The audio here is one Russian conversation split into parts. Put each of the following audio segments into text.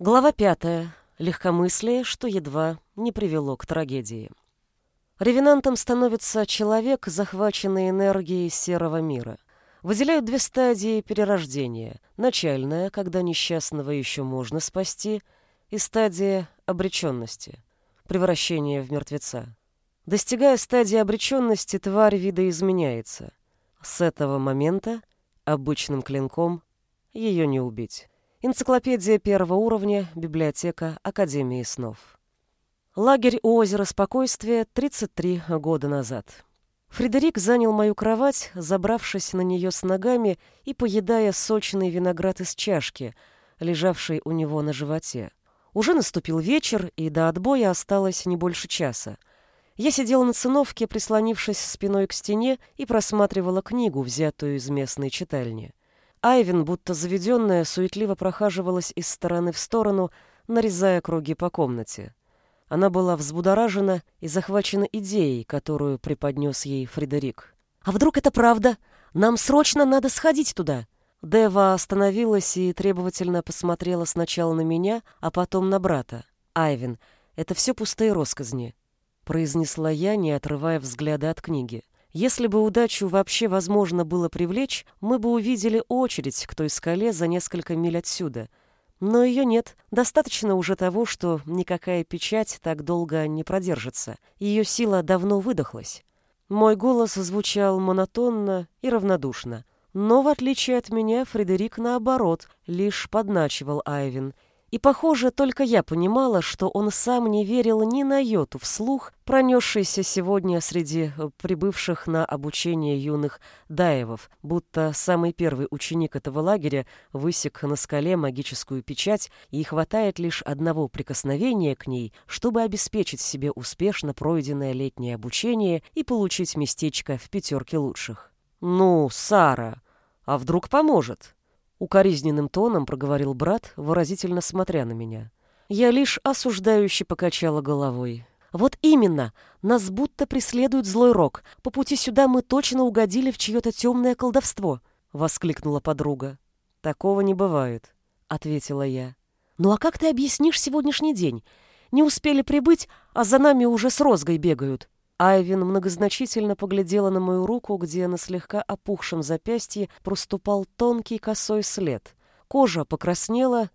Глава пятая. Легкомыслие, что едва не привело к трагедии. Ревенантом становится человек, захваченный энергией серого мира. Выделяют две стадии перерождения. Начальная, когда несчастного еще можно спасти, и стадия обреченности, превращение в мертвеца. Достигая стадии обреченности, тварь видоизменяется. С этого момента обычным клинком ее не убить. Энциклопедия первого уровня, библиотека Академии снов. Лагерь у озера Спокойствия 33 года назад. Фредерик занял мою кровать, забравшись на нее с ногами и поедая сочный виноград из чашки, лежавшей у него на животе. Уже наступил вечер, и до отбоя осталось не больше часа. Я сидела на циновке, прислонившись спиной к стене, и просматривала книгу, взятую из местной читальни. Айвин, будто заведенная, суетливо прохаживалась из стороны в сторону, нарезая круги по комнате. Она была взбудоражена и захвачена идеей, которую преподнес ей Фредерик. «А вдруг это правда? Нам срочно надо сходить туда!» Дева остановилась и требовательно посмотрела сначала на меня, а потом на брата. «Айвин, это все пустые росказни», — произнесла я, не отрывая взгляда от книги. Если бы удачу вообще возможно было привлечь, мы бы увидели очередь к той скале за несколько миль отсюда. Но ее нет. Достаточно уже того, что никакая печать так долго не продержится. Ее сила давно выдохлась. Мой голос звучал монотонно и равнодушно. Но, в отличие от меня, Фредерик, наоборот, лишь подначивал Айвин — и, похоже, только я понимала, что он сам не верил ни на йоту вслух, пронесшийся сегодня среди э, прибывших на обучение юных даевов, будто самый первый ученик этого лагеря высек на скале магическую печать и хватает лишь одного прикосновения к ней, чтобы обеспечить себе успешно пройденное летнее обучение и получить местечко в пятерке лучших. «Ну, Сара, а вдруг поможет?» Укоризненным тоном проговорил брат, выразительно смотря на меня. Я лишь осуждающе покачала головой. «Вот именно! Нас будто преследует злой рок. По пути сюда мы точно угодили в чье-то темное колдовство!» — воскликнула подруга. «Такого не бывает», — ответила я. «Ну а как ты объяснишь сегодняшний день? Не успели прибыть, а за нами уже с розгой бегают», Айвин многозначительно поглядела на мою руку, где на слегка опухшем запястье проступал тонкий косой след. Кожа покраснела.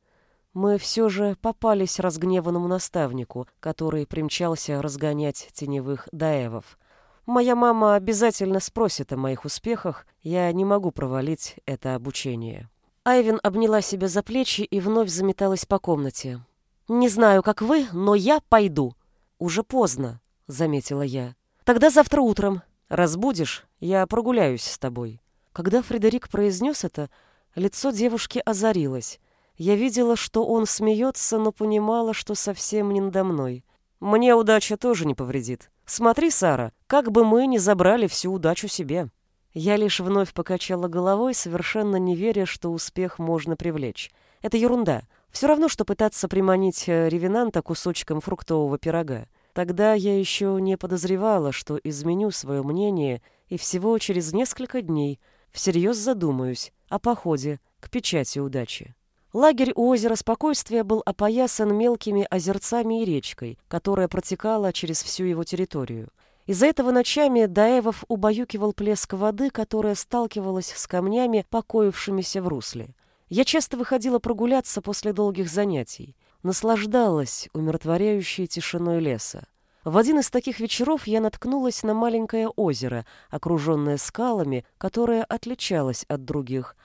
Мы все же попались разгневанному наставнику, который примчался разгонять теневых даевов. Моя мама обязательно спросит о моих успехах, я не могу провалить это обучение. Айвин обняла себя за плечи и вновь заметалась по комнате. «Не знаю, как вы, но я пойду. Уже поздно. — заметила я. «Тогда завтра утром. Разбудишь, я прогуляюсь с тобой». Когда Фредерик произнес это, лицо девушки озарилось. Я видела, что он смеется, но понимала, что совсем не надо мной. «Мне удача тоже не повредит. Смотри, Сара, как бы мы ни забрали всю удачу себе». Я лишь вновь покачала головой, совершенно не веря, что успех можно привлечь. Это ерунда. Все равно, что пытаться приманить э, ревенанта кусочком фруктового пирога. Тогда я еще не подозревала, что изменю свое мнение и всего через несколько дней всерьез задумаюсь о походе к печати удачи. Лагерь у озера Спокойствия был опоясан мелкими озерцами и речкой, которая протекала через всю его территорию. Из-за этого ночами Даевов убаюкивал плеск воды, которая сталкивалась с камнями, покоившимися в русле. Я часто выходила прогуляться после долгих занятий наслаждалась умиротворяющей тишиной леса. В один из таких вечеров я наткнулась на маленькое озеро, окруженное скалами, которое отличалось от других.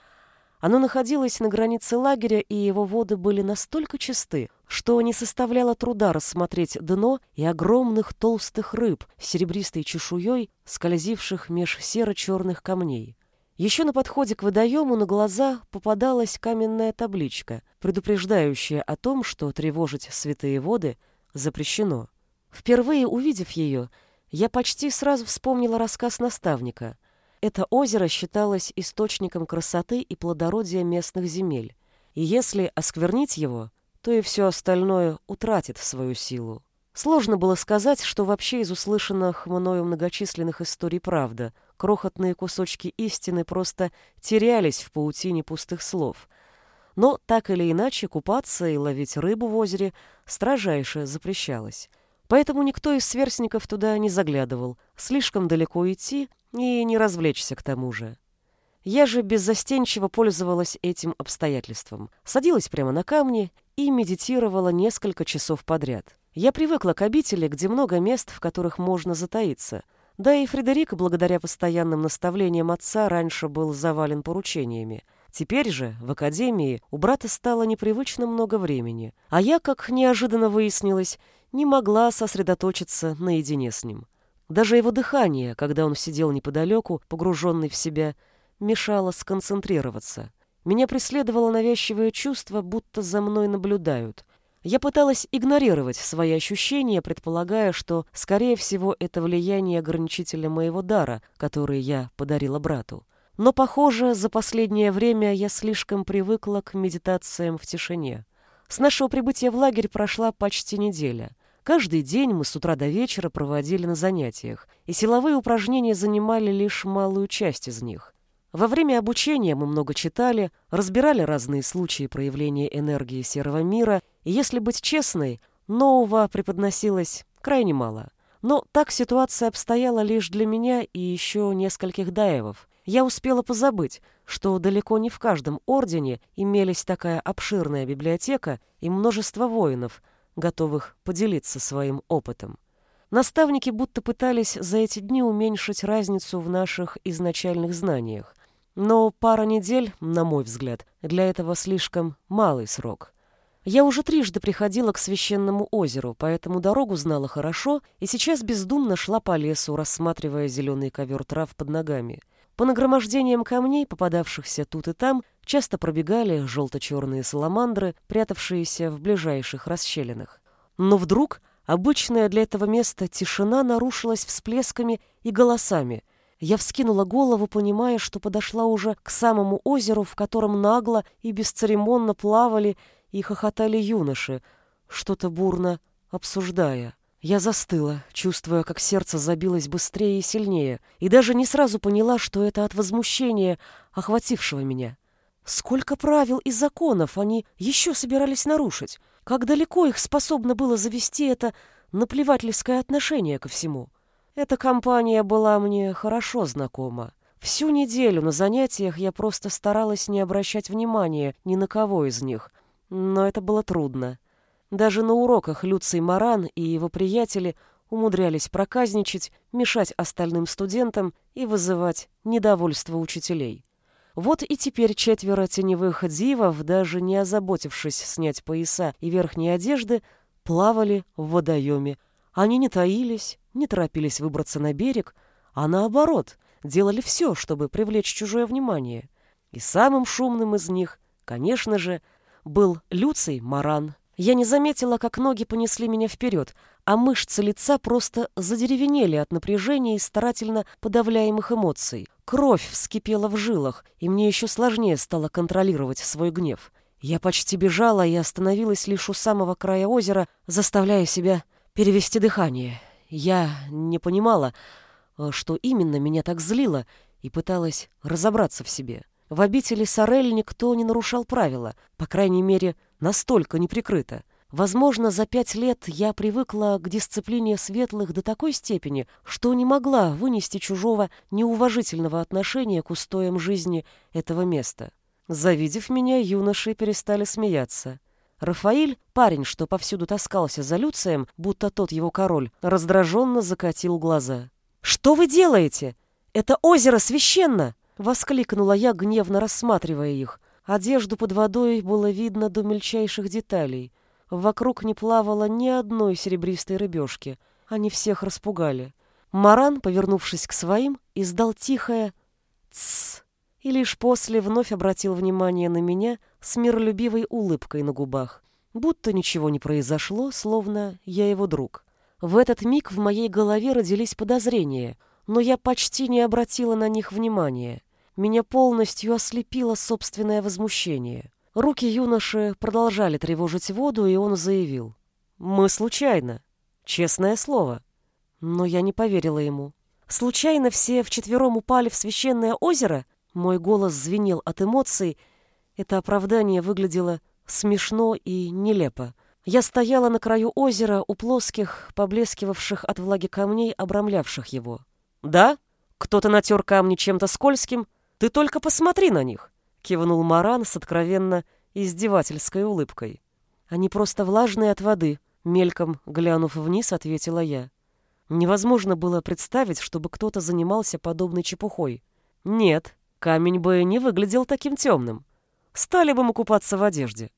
Оно находилось на границе лагеря, и его воды были настолько чисты, что не составляло труда рассмотреть дно и огромных толстых рыб с серебристой чешуей, скользивших меж серо-черных камней. Еще на подходе к водоему на глаза попадалась каменная табличка, предупреждающая о том, что тревожить святые воды запрещено. Впервые увидев ее, я почти сразу вспомнила рассказ наставника. Это озеро считалось источником красоты и плодородия местных земель, и если осквернить его, то и все остальное утратит свою силу. Сложно было сказать, что вообще из услышанных мною многочисленных историй правда. Крохотные кусочки истины просто терялись в паутине пустых слов. но так или иначе купаться и ловить рыбу в озере строжайше запрещалось. Поэтому никто из сверстников туда не заглядывал, слишком далеко идти и не развлечься к тому же. Я же беззастенчиво пользовалась этим обстоятельством. Садилась прямо на камни и медитировала несколько часов подряд. Я привыкла к обители, где много мест, в которых можно затаиться. Да и Фредерик, благодаря постоянным наставлениям отца, раньше был завален поручениями. Теперь же, в академии, у брата стало непривычно много времени, а я, как неожиданно выяснилось, не могла сосредоточиться наедине с ним. Даже его дыхание, когда он сидел неподалеку, погруженный в себя, мешало сконцентрироваться. Меня преследовало навязчивое чувство, будто за мной наблюдают. Я пыталась игнорировать свои ощущения, предполагая, что, скорее всего, это влияние ограничителя моего дара, который я подарила брату. Но, похоже, за последнее время я слишком привыкла к медитациям в тишине. С нашего прибытия в лагерь прошла почти неделя. Каждый день мы с утра до вечера проводили на занятиях, и силовые упражнения занимали лишь малую часть из них. Во время обучения мы много читали, разбирали разные случаи проявления энергии серого мира, и, если быть честной, нового преподносилось крайне мало. Но так ситуация обстояла лишь для меня и еще нескольких даевов. Я успела позабыть, что далеко не в каждом ордене имелись такая обширная библиотека и множество воинов, готовых поделиться своим опытом. Наставники будто пытались за эти дни уменьшить разницу в наших изначальных знаниях. Но пара недель, на мой взгляд, для этого слишком малый срок. Я уже трижды приходила к священному озеру, поэтому дорогу знала хорошо и сейчас бездумно шла по лесу, рассматривая зеленый ковер трав под ногами. По нагромождениям камней, попадавшихся тут и там, часто пробегали желто-черные саламандры, прятавшиеся в ближайших расщелинах. Но вдруг обычная для этого места тишина нарушилась всплесками и голосами — я вскинула голову, понимая, что подошла уже к самому озеру, в котором нагло и бесцеремонно плавали и хохотали юноши, что-то бурно обсуждая. Я застыла, чувствуя, как сердце забилось быстрее и сильнее, и даже не сразу поняла, что это от возмущения, охватившего меня. Сколько правил и законов они еще собирались нарушить? Как далеко их способно было завести это наплевательское отношение ко всему? Эта компания была мне хорошо знакома. Всю неделю на занятиях я просто старалась не обращать внимания ни на кого из них, но это было трудно. Даже на уроках Люций Маран и его приятели умудрялись проказничать, мешать остальным студентам и вызывать недовольство учителей. Вот и теперь четверо теневых дивов, даже не озаботившись снять пояса и верхние одежды, плавали в водоеме. Они не таились, не торопились выбраться на берег, а наоборот, делали все, чтобы привлечь чужое внимание. И самым шумным из них, конечно же, был Люций Маран. Я не заметила, как ноги понесли меня вперед, а мышцы лица просто задеревенели от напряжения и старательно подавляемых эмоций. Кровь вскипела в жилах, и мне еще сложнее стало контролировать свой гнев. Я почти бежала и остановилась лишь у самого края озера, заставляя себя перевести дыхание. Я не понимала, э, что именно меня так злило, и пыталась разобраться в себе. В обители Сорель никто не нарушал правила, по крайней мере, настолько неприкрыто. Возможно, за пять лет я привыкла к дисциплине светлых до такой степени, что не могла вынести чужого неуважительного отношения к устоям жизни этого места. Завидев меня, юноши перестали смеяться. Рафаиль, парень, что повсюду таскался за Люцием, будто тот его король, раздраженно закатил глаза. «Что вы делаете? Это озеро священно!» — воскликнула я, гневно рассматривая их. Одежду под водой было видно до мельчайших деталей. Вокруг не плавало ни одной серебристой рыбешки. Они всех распугали. Маран, повернувшись к своим, издал тихое «Тссс» и лишь после вновь обратил внимание на меня с миролюбивой улыбкой на губах. Будто ничего не произошло, словно я его друг. В этот миг в моей голове родились подозрения, но я почти не обратила на них внимания. Меня полностью ослепило собственное возмущение. Руки юноши продолжали тревожить воду, и он заявил. «Мы случайно. Честное слово». Но я не поверила ему. Случайно все вчетвером упали в священное озеро? Мой голос звенел от эмоций, Это оправдание выглядело смешно и нелепо. Я стояла на краю озера у плоских, поблескивавших от влаги камней, обрамлявших его. «Да? Кто-то натер камни чем-то скользким? Ты только посмотри на них!» — кивнул Маран с откровенно издевательской улыбкой. «Они просто влажные от воды», — мельком глянув вниз, ответила я. Невозможно было представить, чтобы кто-то занимался подобной чепухой. Нет, камень бы не выглядел таким темным. Стали бы мы купаться в одежде.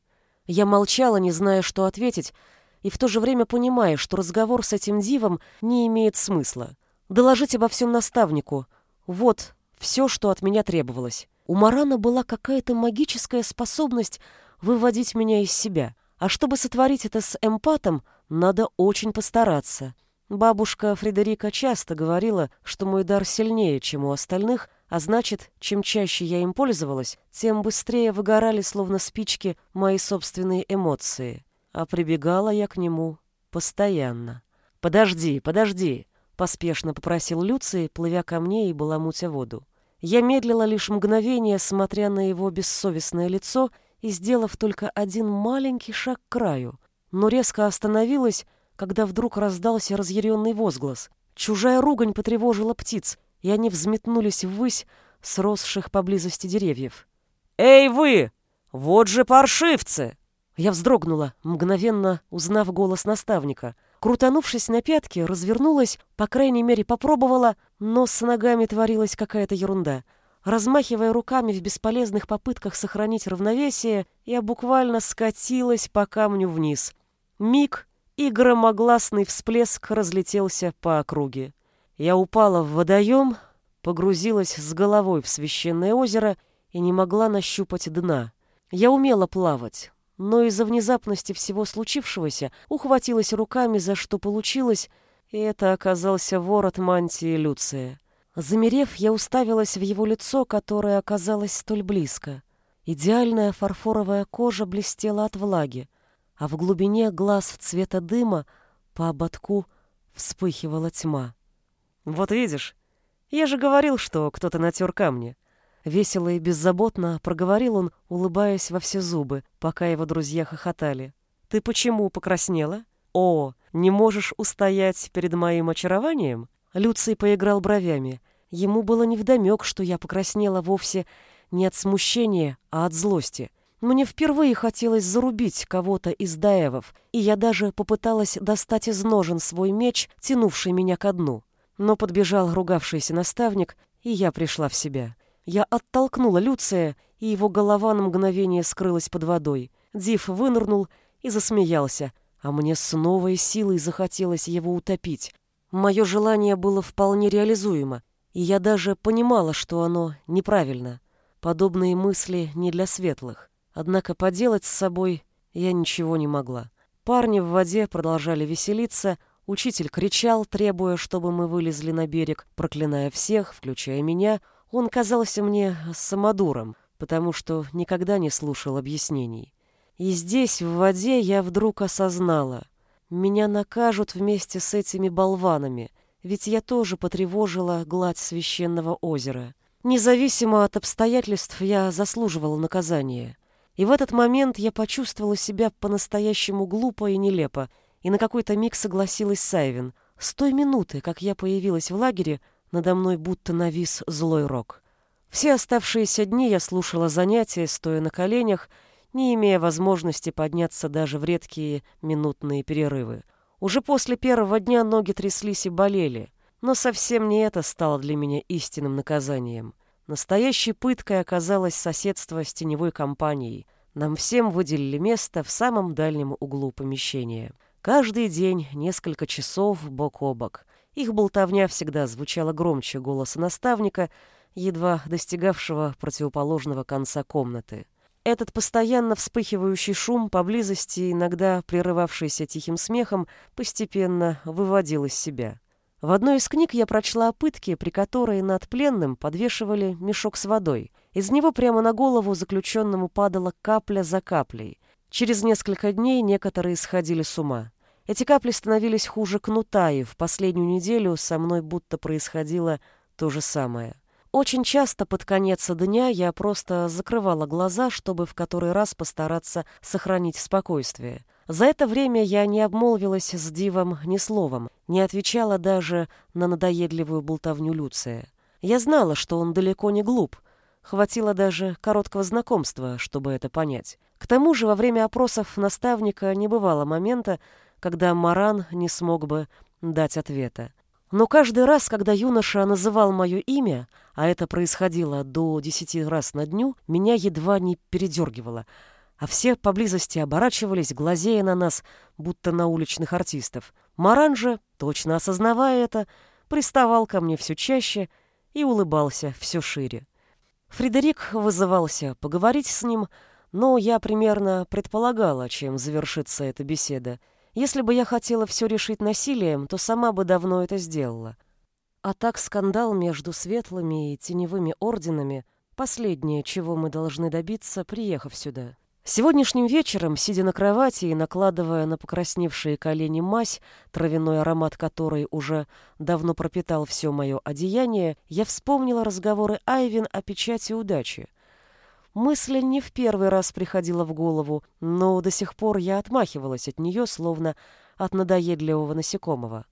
Я молчала, не зная, что ответить, и в то же время понимая, что разговор с этим дивом не имеет смысла. Доложить обо всем наставнику. Вот все, что от меня требовалось. У Марана была какая-то магическая способность выводить меня из себя. А чтобы сотворить это с эмпатом, надо очень постараться. Бабушка Фредерика часто говорила, что мой дар сильнее, чем у остальных, а значит, чем чаще я им пользовалась, тем быстрее выгорали, словно спички, мои собственные эмоции. А прибегала я к нему постоянно. «Подожди, подожди!» — поспешно попросил Люций, плывя ко мне и баламутя воду. Я медлила лишь мгновение, смотря на его бессовестное лицо и сделав только один маленький шаг к краю, но резко остановилась, когда вдруг раздался разъяренный возглас. Чужая ругань потревожила птиц, и они взметнулись ввысь с росших поблизости деревьев. «Эй вы! Вот же паршивцы!» Я вздрогнула, мгновенно узнав голос наставника. Крутанувшись на пятки, развернулась, по крайней мере попробовала, но с ногами творилась какая-то ерунда. Размахивая руками в бесполезных попытках сохранить равновесие, я буквально скатилась по камню вниз. Миг, и громогласный всплеск разлетелся по округе. Я упала в водоем, погрузилась с головой в священное озеро и не могла нащупать дна. Я умела плавать, но из-за внезапности всего случившегося ухватилась руками, за что получилось, и это оказался ворот мантии Люция. Замерев, я уставилась в его лицо, которое оказалось столь близко. Идеальная фарфоровая кожа блестела от влаги а в глубине глаз цвета дыма по ободку вспыхивала тьма. «Вот видишь, я же говорил, что кто-то натер камни». Весело и беззаботно проговорил он, улыбаясь во все зубы, пока его друзья хохотали. «Ты почему покраснела? О, не можешь устоять перед моим очарованием?» Люций поиграл бровями. Ему было невдомек, что я покраснела вовсе не от смущения, а от злости — мне впервые хотелось зарубить кого-то из даевов, и я даже попыталась достать из ножен свой меч, тянувший меня ко дну. Но подбежал ругавшийся наставник, и я пришла в себя. Я оттолкнула Люция, и его голова на мгновение скрылась под водой. Див вынырнул и засмеялся, а мне с новой силой захотелось его утопить. Мое желание было вполне реализуемо, и я даже понимала, что оно неправильно. Подобные мысли не для светлых. Однако поделать с собой я ничего не могла. Парни в воде продолжали веселиться, учитель кричал, требуя, чтобы мы вылезли на берег, проклиная всех, включая меня. Он казался мне самодуром, потому что никогда не слушал объяснений. И здесь, в воде, я вдруг осознала. Меня накажут вместе с этими болванами, ведь я тоже потревожила гладь священного озера. Независимо от обстоятельств, я заслуживала наказания. И в этот момент я почувствовала себя по-настоящему глупо и нелепо, и на какой-то миг согласилась Сайвин. С той минуты, как я появилась в лагере, надо мной будто навис злой рок. Все оставшиеся дни я слушала занятия, стоя на коленях, не имея возможности подняться даже в редкие минутные перерывы. Уже после первого дня ноги тряслись и болели, но совсем не это стало для меня истинным наказанием. Настоящей пыткой оказалось соседство с теневой компанией. Нам всем выделили место в самом дальнем углу помещения. Каждый день несколько часов бок о бок. Их болтовня всегда звучала громче голоса наставника, едва достигавшего противоположного конца комнаты. Этот постоянно вспыхивающий шум поблизости, иногда прерывавшийся тихим смехом, постепенно выводил из себя. В одной из книг я прочла о пытке, при которой над пленным подвешивали мешок с водой. Из него прямо на голову заключенному падала капля за каплей. Через несколько дней некоторые сходили с ума. Эти капли становились хуже кнута, и в последнюю неделю со мной будто происходило то же самое. Очень часто под конец дня я просто закрывала глаза, чтобы в который раз постараться сохранить спокойствие. За это время я не обмолвилась с Дивом ни словом, не отвечала даже на надоедливую болтовню Люция. Я знала, что он далеко не глуп. Хватило даже короткого знакомства, чтобы это понять. К тому же во время опросов наставника не бывало момента, когда Маран не смог бы дать ответа. Но каждый раз, когда юноша называл мое имя, а это происходило до десяти раз на дню, меня едва не передергивало, а все поблизости оборачивались, глазея на нас, будто на уличных артистов. Маран же, точно осознавая это, приставал ко мне все чаще и улыбался все шире. Фредерик вызывался поговорить с ним, но я примерно предполагала, чем завершится эта беседа. Если бы я хотела все решить насилием, то сама бы давно это сделала. А так скандал между светлыми и теневыми орденами — последнее, чего мы должны добиться, приехав сюда. Сегодняшним вечером, сидя на кровати и накладывая на покрасневшие колени мазь, травяной аромат которой уже давно пропитал все мое одеяние, я вспомнила разговоры Айвин о печати удачи — Мысль не в первый раз приходила в голову, но до сих пор я отмахивалась от нее, словно от надоедливого насекомого.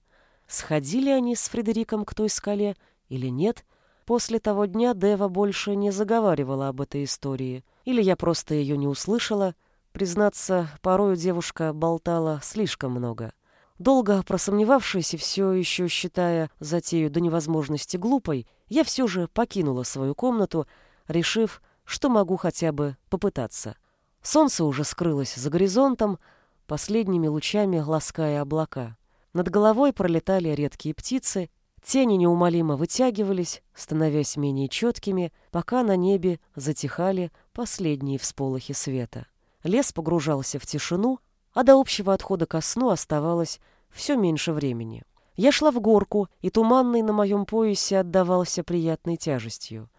Сходили они с Фредериком к той скале или нет? После того дня Дева больше не заговаривала об этой истории. Или я просто ее не услышала. Признаться, порою девушка болтала слишком много. Долго просомневавшись и все еще считая затею до невозможности глупой, я все же покинула свою комнату, решив, что могу хотя бы попытаться. Солнце уже скрылось за горизонтом, последними лучами лаская облака. Над головой пролетали редкие птицы, тени неумолимо вытягивались, становясь менее четкими, пока на небе затихали последние всполохи света. Лес погружался в тишину, а до общего отхода ко сну оставалось все меньше времени. Я шла в горку, и туманный на моем поясе отдавался приятной тяжестью.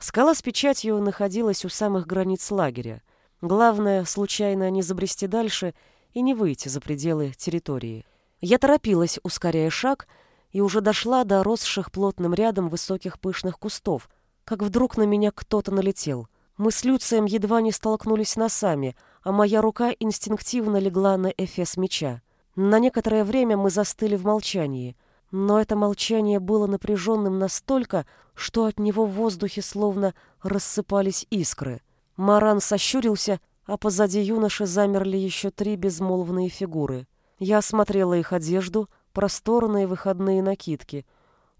Скала с печатью находилась у самых границ лагеря. Главное, случайно не забрести дальше и не выйти за пределы территории. Я торопилась, ускоряя шаг, и уже дошла до росших плотным рядом высоких пышных кустов, как вдруг на меня кто-то налетел. Мы с Люцием едва не столкнулись носами, а моя рука инстинктивно легла на эфес меча. На некоторое время мы застыли в молчании — но это молчание было напряженным настолько, что от него в воздухе словно рассыпались искры. Маран сощурился, а позади юноши замерли еще три безмолвные фигуры. Я осмотрела их одежду, просторные выходные накидки.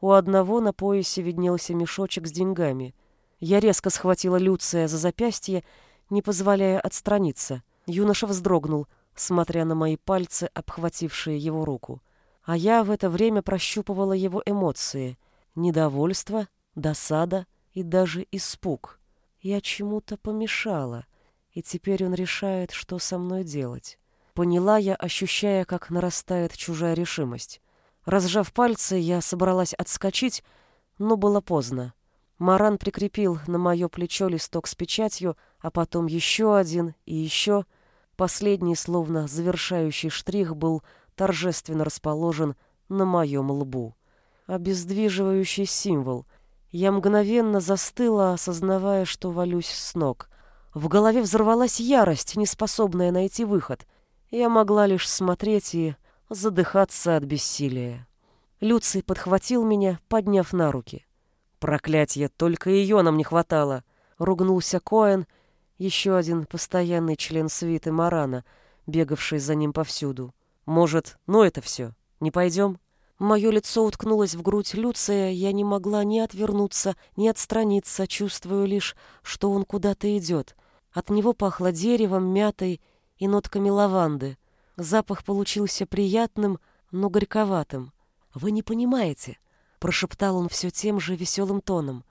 У одного на поясе виднелся мешочек с деньгами. Я резко схватила Люция за запястье, не позволяя отстраниться. Юноша вздрогнул, смотря на мои пальцы, обхватившие его руку а я в это время прощупывала его эмоции — недовольство, досада и даже испуг. Я чему-то помешала, и теперь он решает, что со мной делать. Поняла я, ощущая, как нарастает чужая решимость. Разжав пальцы, я собралась отскочить, но было поздно. Маран прикрепил на мое плечо листок с печатью, а потом еще один и еще. Последний, словно завершающий штрих, был торжественно расположен на моем лбу. Обездвиживающий символ. Я мгновенно застыла, осознавая, что валюсь с ног. В голове взорвалась ярость, неспособная найти выход. Я могла лишь смотреть и задыхаться от бессилия. Люций подхватил меня, подняв на руки. «Проклятье, только ее нам не хватало!» — ругнулся Коэн, еще один постоянный член свиты Марана, бегавший за ним повсюду. Может, ну это все, не пойдем?» Мое лицо уткнулось в грудь Люция, я не могла ни отвернуться, ни отстраниться, чувствую лишь, что он куда-то идет. От него пахло деревом, мятой и нотками лаванды. Запах получился приятным, но горьковатым. «Вы не понимаете», — прошептал он все тем же веселым тоном.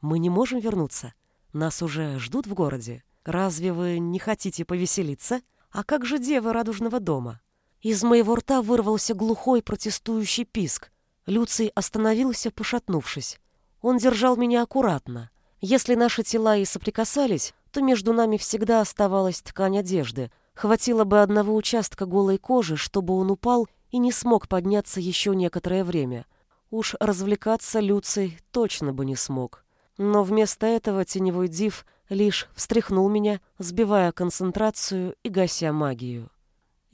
«Мы не можем вернуться. Нас уже ждут в городе. Разве вы не хотите повеселиться? А как же девы радужного дома?» Из моего рта вырвался глухой протестующий писк. Люций остановился, пошатнувшись. Он держал меня аккуратно. Если наши тела и соприкасались, то между нами всегда оставалась ткань одежды. Хватило бы одного участка голой кожи, чтобы он упал и не смог подняться еще некоторое время. Уж развлекаться Люций точно бы не смог. Но вместо этого теневой див лишь встряхнул меня, сбивая концентрацию и гася магию.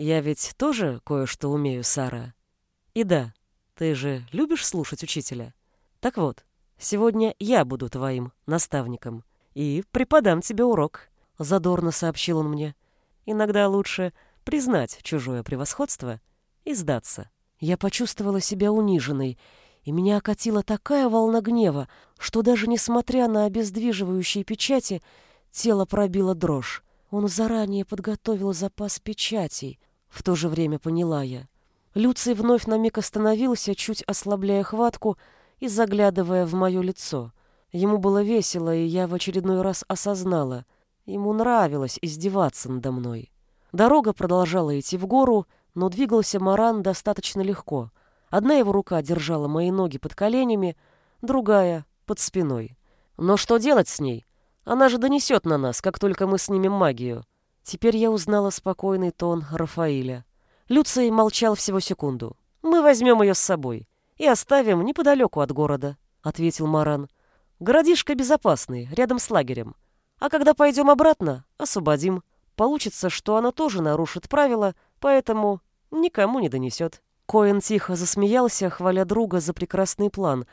«Я ведь тоже кое-что умею, Сара. И да, ты же любишь слушать учителя? Так вот, сегодня я буду твоим наставником и преподам тебе урок», — задорно сообщил он мне. «Иногда лучше признать чужое превосходство и сдаться». Я почувствовала себя униженной, и меня окатила такая волна гнева, что даже несмотря на обездвиживающие печати, тело пробило дрожь. Он заранее подготовил запас печатей. В то же время поняла я. Люций вновь на миг остановился, чуть ослабляя хватку и заглядывая в мое лицо. Ему было весело, и я в очередной раз осознала. Ему нравилось издеваться надо мной. Дорога продолжала идти в гору, но двигался Маран достаточно легко. Одна его рука держала мои ноги под коленями, другая — под спиной. Но что делать с ней? Она же донесет на нас, как только мы снимем магию. Теперь я узнала спокойный тон Рафаиля. Люций молчал всего секунду. «Мы возьмем ее с собой и оставим неподалеку от города», — ответил Маран. «Городишко безопасный, рядом с лагерем. А когда пойдем обратно, освободим. Получится, что она тоже нарушит правила, поэтому никому не донесет». Коэн тихо засмеялся, хваля друга за прекрасный план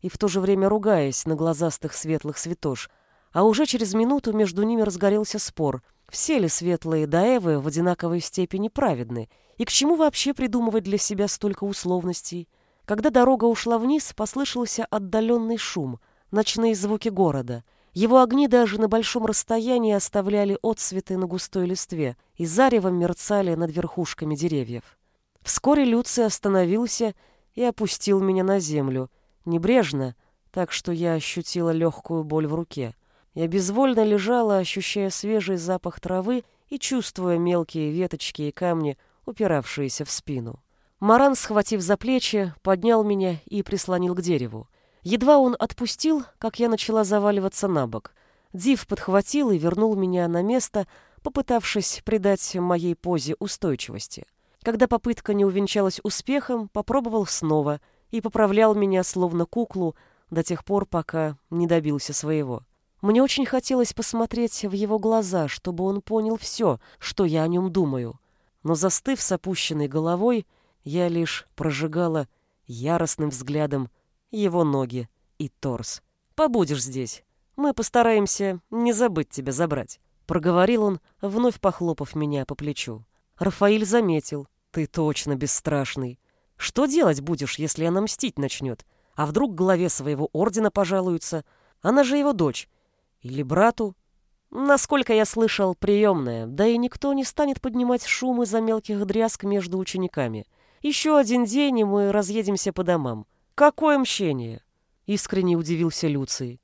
и в то же время ругаясь на глазастых светлых святош. А уже через минуту между ними разгорелся спор, все ли светлые даэвы в одинаковой степени праведны, и к чему вообще придумывать для себя столько условностей. Когда дорога ушла вниз, послышался отдаленный шум, ночные звуки города. Его огни даже на большом расстоянии оставляли отсветы на густой листве и заревом мерцали над верхушками деревьев. Вскоре Люций остановился и опустил меня на землю, небрежно, так что я ощутила легкую боль в руке. Я безвольно лежала, ощущая свежий запах травы и чувствуя мелкие веточки и камни, упиравшиеся в спину. Маран, схватив за плечи, поднял меня и прислонил к дереву. Едва он отпустил, как я начала заваливаться на бок. Див подхватил и вернул меня на место, попытавшись придать моей позе устойчивости. Когда попытка не увенчалась успехом, попробовал снова и поправлял меня словно куклу до тех пор, пока не добился своего. Мне очень хотелось посмотреть в его глаза, чтобы он понял все, что я о нем думаю. Но застыв с опущенной головой, я лишь прожигала яростным взглядом его ноги и торс. «Побудешь здесь. Мы постараемся не забыть тебя забрать», — проговорил он, вновь похлопав меня по плечу. Рафаиль заметил. «Ты точно бесстрашный. Что делать будешь, если она мстить начнет? А вдруг главе своего ордена пожалуются? Она же его дочь. Или брату? Насколько я слышал, приемная, да и никто не станет поднимать шум из-за мелких дрязг между учениками. Еще один день, и мы разъедемся по домам. Какое мщение!» Искренне удивился Люций.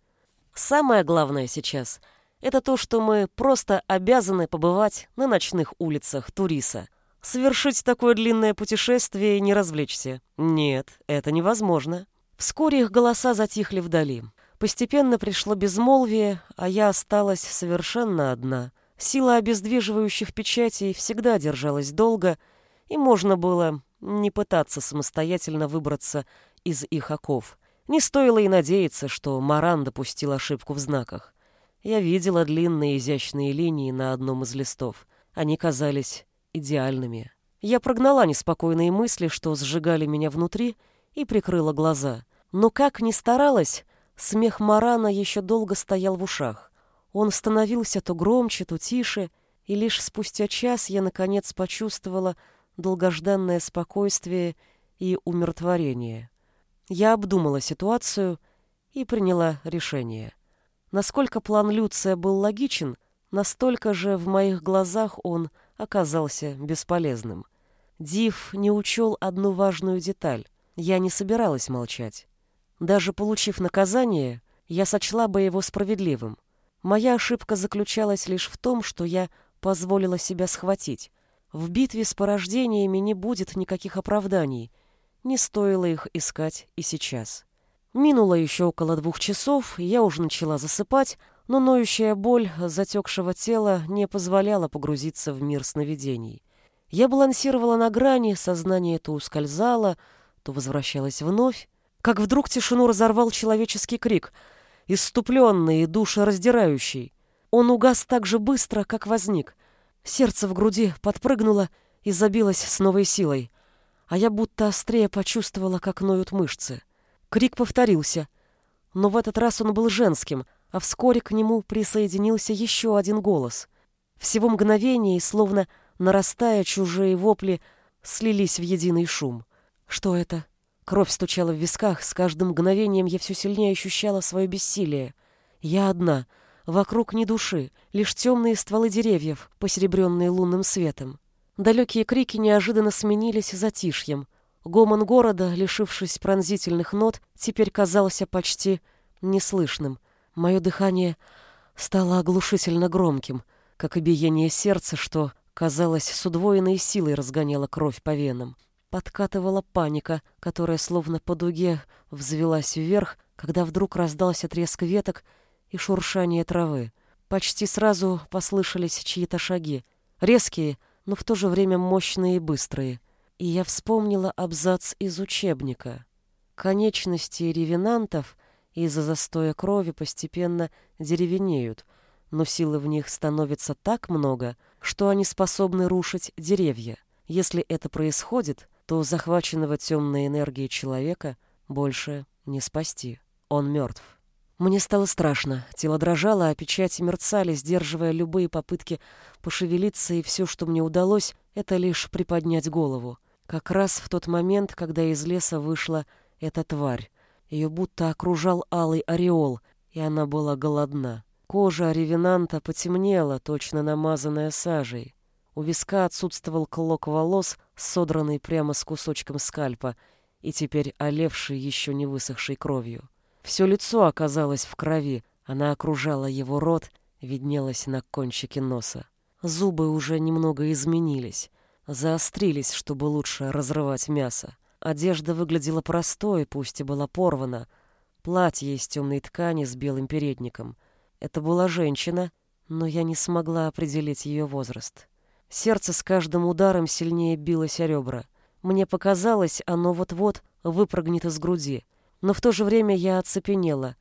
«Самое главное сейчас — это то, что мы просто обязаны побывать на ночных улицах Туриса. Совершить такое длинное путешествие и не развлечься. Нет, это невозможно». Вскоре их голоса затихли вдали. Постепенно пришло безмолвие, а я осталась совершенно одна. Сила обездвиживающих печатей всегда держалась долго, и можно было не пытаться самостоятельно выбраться из их оков. Не стоило и надеяться, что Маран допустил ошибку в знаках. Я видела длинные изящные линии на одном из листов. Они казались идеальными. Я прогнала неспокойные мысли, что сжигали меня внутри, и прикрыла глаза. Но как ни старалась, Смех Марана еще долго стоял в ушах. Он становился то громче, то тише, и лишь спустя час я, наконец, почувствовала долгожданное спокойствие и умиротворение. Я обдумала ситуацию и приняла решение. Насколько план Люция был логичен, настолько же в моих глазах он оказался бесполезным. Див не учел одну важную деталь. Я не собиралась молчать. Даже получив наказание, я сочла бы его справедливым. Моя ошибка заключалась лишь в том, что я позволила себя схватить. В битве с порождениями не будет никаких оправданий. Не стоило их искать и сейчас. Минуло еще около двух часов, я уже начала засыпать, но ноющая боль затекшего тела не позволяла погрузиться в мир сновидений. Я балансировала на грани, сознание то ускользало, то возвращалось вновь, как вдруг тишину разорвал человеческий крик. иступленный и душераздирающий. Он угас так же быстро, как возник. Сердце в груди подпрыгнуло и забилось с новой силой, а я будто острее почувствовала, как ноют мышцы. Крик повторился, но в этот раз он был женским, а вскоре к нему присоединился еще один голос. Всего мгновение, словно нарастая, чужие вопли слились в единый шум. Что это? Кровь стучала в висках, с каждым мгновением я все сильнее ощущала свое бессилие. Я одна, вокруг ни души, лишь темные стволы деревьев, посеребренные лунным светом. Далекие крики неожиданно сменились затишьем. Гомон города, лишившись пронзительных нот, теперь казался почти неслышным. Мое дыхание стало оглушительно громким, как и биение сердца, что, казалось, с удвоенной силой разгоняло кровь по венам. Подкатывала паника, которая словно по дуге взвелась вверх, когда вдруг раздался треск веток и шуршание травы. Почти сразу послышались чьи-то шаги. Резкие, но в то же время мощные и быстрые. И я вспомнила абзац из учебника. Конечности ревенантов из-за застоя крови постепенно деревенеют, но силы в них становится так много, что они способны рушить деревья. Если это происходит, то захваченного темной энергией человека больше не спасти. Он мертв. Мне стало страшно. Тело дрожало, а печати мерцали, сдерживая любые попытки пошевелиться, и все, что мне удалось, это лишь приподнять голову. Как раз в тот момент, когда из леса вышла эта тварь. Ее будто окружал алый ореол, и она была голодна. Кожа ревенанта потемнела, точно намазанная сажей. У виска отсутствовал клок волос, содранный прямо с кусочком скальпа, и теперь олевший еще не высохшей кровью. Все лицо оказалось в крови, она окружала его рот, виднелась на кончике носа. Зубы уже немного изменились, заострились, чтобы лучше разрывать мясо. Одежда выглядела простой, пусть и была порвана. Платье из темной ткани с белым передником. Это была женщина, но я не смогла определить ее возраст. Сердце с каждым ударом сильнее билось о ребра. Мне показалось, оно вот-вот выпрыгнет из груди — но в то же время я оцепенела,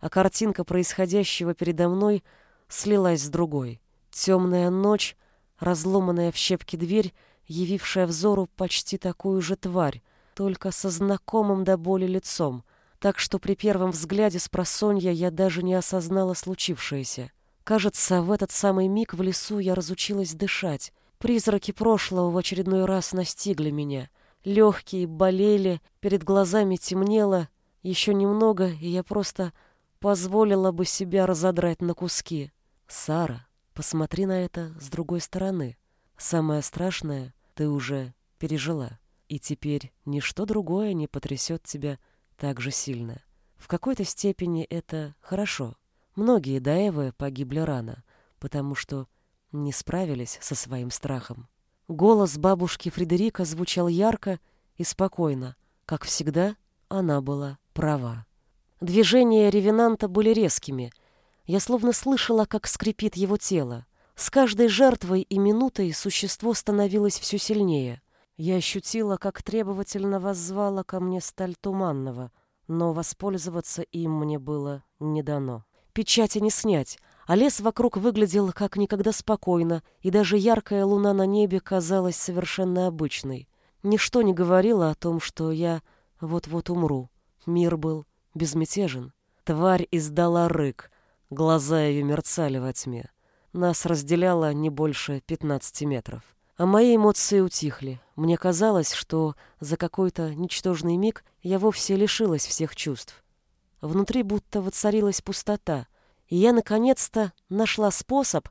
а картинка происходящего передо мной слилась с другой. Темная ночь, разломанная в щепки дверь, явившая взору почти такую же тварь, только со знакомым до боли лицом, так что при первом взгляде с просонья я даже не осознала случившееся. Кажется, в этот самый миг в лесу я разучилась дышать. Призраки прошлого в очередной раз настигли меня. Легкие болели, перед глазами темнело, еще немного, и я просто позволила бы себя разодрать на куски. Сара, посмотри на это с другой стороны. Самое страшное ты уже пережила, и теперь ничто другое не потрясет тебя так же сильно. В какой-то степени это хорошо. Многие Даевы погибли рано, потому что не справились со своим страхом. Голос бабушки Фредерика звучал ярко и спокойно. Как всегда, она была права. Движения ревенанта были резкими. Я словно слышала, как скрипит его тело. С каждой жертвой и минутой существо становилось все сильнее. Я ощутила, как требовательно воззвала ко мне сталь туманного, но воспользоваться им мне было не дано. Печати не снять, а лес вокруг выглядел как никогда спокойно, и даже яркая луна на небе казалась совершенно обычной. Ничто не говорило о том, что я вот-вот умру. Мир был безмятежен. Тварь издала рык. Глаза ее мерцали во тьме. Нас разделяло не больше пятнадцати метров. А мои эмоции утихли. Мне казалось, что за какой-то ничтожный миг я вовсе лишилась всех чувств. Внутри будто воцарилась пустота, и я наконец-то нашла способ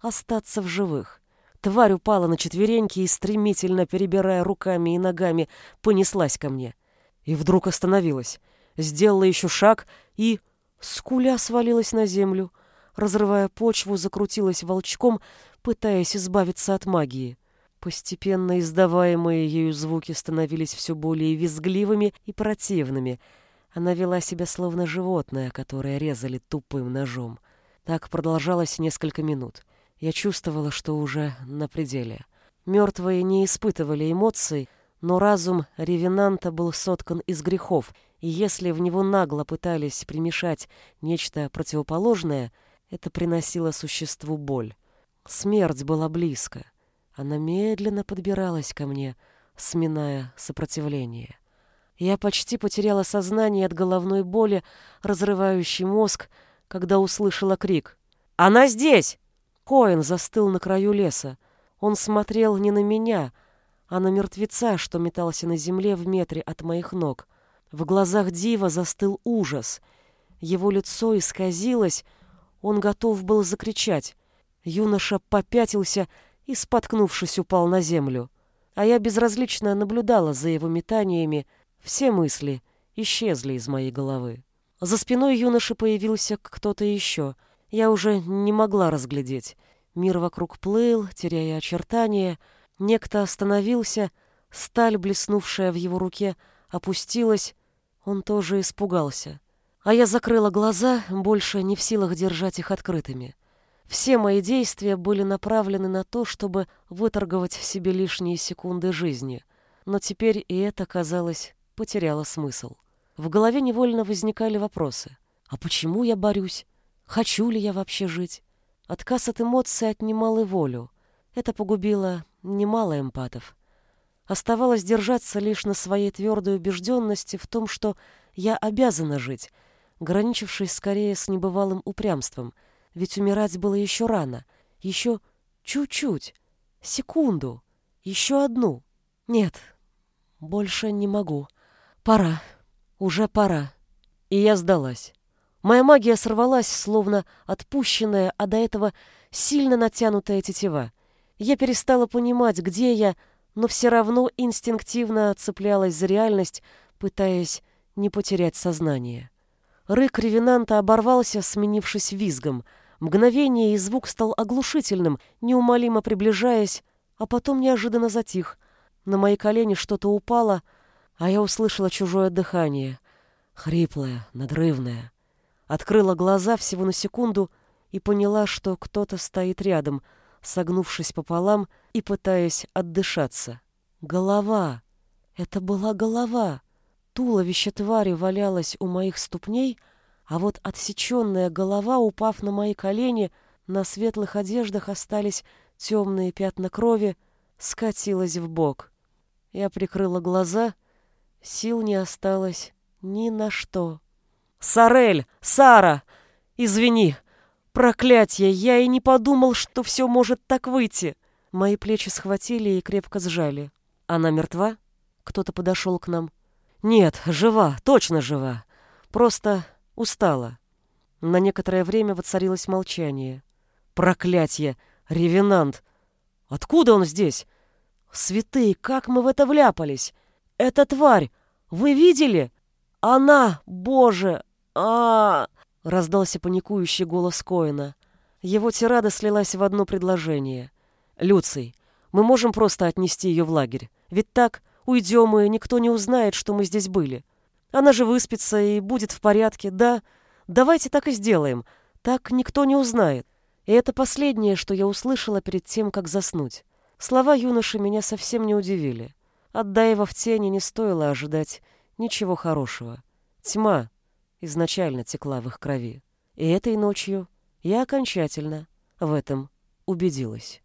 остаться в живых. Тварь упала на четвереньки и, стремительно перебирая руками и ногами, понеслась ко мне — и вдруг остановилась, сделала еще шаг и, скуля, свалилась на землю, разрывая почву, закрутилась волчком, пытаясь избавиться от магии. Постепенно издаваемые ею звуки становились все более визгливыми и противными. Она вела себя словно животное, которое резали тупым ножом. Так продолжалось несколько минут. Я чувствовала, что уже на пределе. Мертвые не испытывали эмоций, но разум ревенанта был соткан из грехов, И если в него нагло пытались примешать нечто противоположное, это приносило существу боль. Смерть была близко. Она медленно подбиралась ко мне, сминая сопротивление. Я почти потеряла сознание от головной боли, разрывающей мозг, когда услышала крик. «Она здесь!» Коэн застыл на краю леса. Он смотрел не на меня, а на мертвеца, что метался на земле в метре от моих ног. В глазах Дива застыл ужас. Его лицо исказилось, он готов был закричать. Юноша попятился и, споткнувшись, упал на землю. А я безразлично наблюдала за его метаниями, все мысли исчезли из моей головы. За спиной юноши появился кто-то еще. Я уже не могла разглядеть. Мир вокруг плыл, теряя очертания. Некто остановился, сталь, блеснувшая в его руке, опустилась. Он тоже испугался. А я закрыла глаза, больше не в силах держать их открытыми. Все мои действия были направлены на то, чтобы выторговать себе лишние секунды жизни. Но теперь и это, казалось, потеряло смысл. В голове невольно возникали вопросы. А почему я борюсь? Хочу ли я вообще жить? Отказ от эмоций отнимал и волю. Это погубило немало эмпатов. Оставалось держаться лишь на своей твердой убежденности в том, что я обязана жить, граничившей скорее с небывалым упрямством, ведь умирать было еще рано, еще чуть-чуть, секунду, еще одну. Нет, больше не могу. Пора. Уже пора. И я сдалась. Моя магия сорвалась, словно отпущенная, а до этого сильно натянутая тетива. Я перестала понимать, где я, но все равно инстинктивно цеплялась за реальность, пытаясь не потерять сознание. Рык ревенанта оборвался, сменившись визгом. Мгновение и звук стал оглушительным, неумолимо приближаясь, а потом неожиданно затих. На мои колени что-то упало, а я услышала чужое дыхание, хриплое, надрывное. Открыла глаза всего на секунду и поняла, что кто-то стоит рядом, согнувшись пополам и пытаясь отдышаться. Голова! Это была голова! Туловище твари валялось у моих ступней, а вот отсеченная голова, упав на мои колени, на светлых одеждах остались темные пятна крови, скатилась в бок. Я прикрыла глаза Сил не осталось ни на что. «Сарель! Сара! Извини! Проклятье! Я и не подумал, что все может так выйти!» Мои плечи схватили и крепко сжали. «Она мертва?» Кто-то подошел к нам. «Нет, жива, точно жива. Просто устала». На некоторое время воцарилось молчание. «Проклятье! Ревенант! Откуда он здесь? Святые, как мы в это вляпались! «Эта тварь! Вы видели? Она, боже! а, раздался паникующий голос Коина. Его тирада слилась в одно предложение. «Люций, мы можем просто отнести ее в лагерь. Ведь так уйдем, и никто не узнает, что мы здесь были. Она же выспится и будет в порядке, да? Давайте так и сделаем. Так никто не узнает». И это последнее, что я услышала перед тем, как заснуть. Слова юноши меня совсем не удивили. От Даева в тени не стоило ожидать ничего хорошего. Тьма изначально текла в их крови. И этой ночью я окончательно в этом убедилась.